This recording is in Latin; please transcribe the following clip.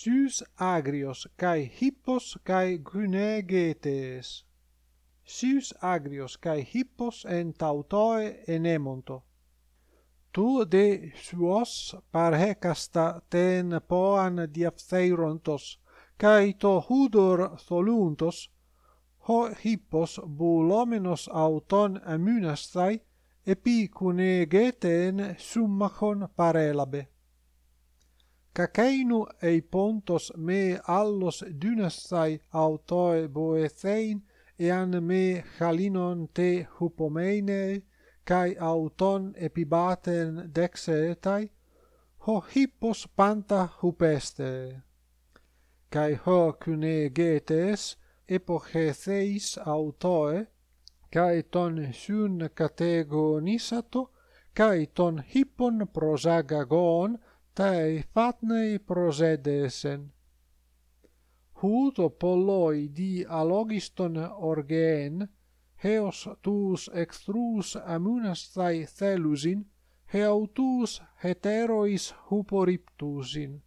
sus agrios kai hippos kai gynegetes sus agrios kai hippos en tautoe enemonto. Tu de suos parhecasta ten poan diaptheirontos kai to hudor tholuntos ho hippos bulomenos auton amynastai epi cunegeten summachon parelabe. Kakeinu ei pontos me allos dynastai autoe boethein, ean me halinon te hupomeine, kai auton epibaten dexetai, ho hippos panta hupeste. Kai ho cune getes epochetheis autoe, kai ton sun categonisato, kai ton hippon prosagagon tai fatnei prosedesen. Huto polloi di alogiston orgeen, heos tuus extrus amunastai thelusin, heautus heterois huporiptusin.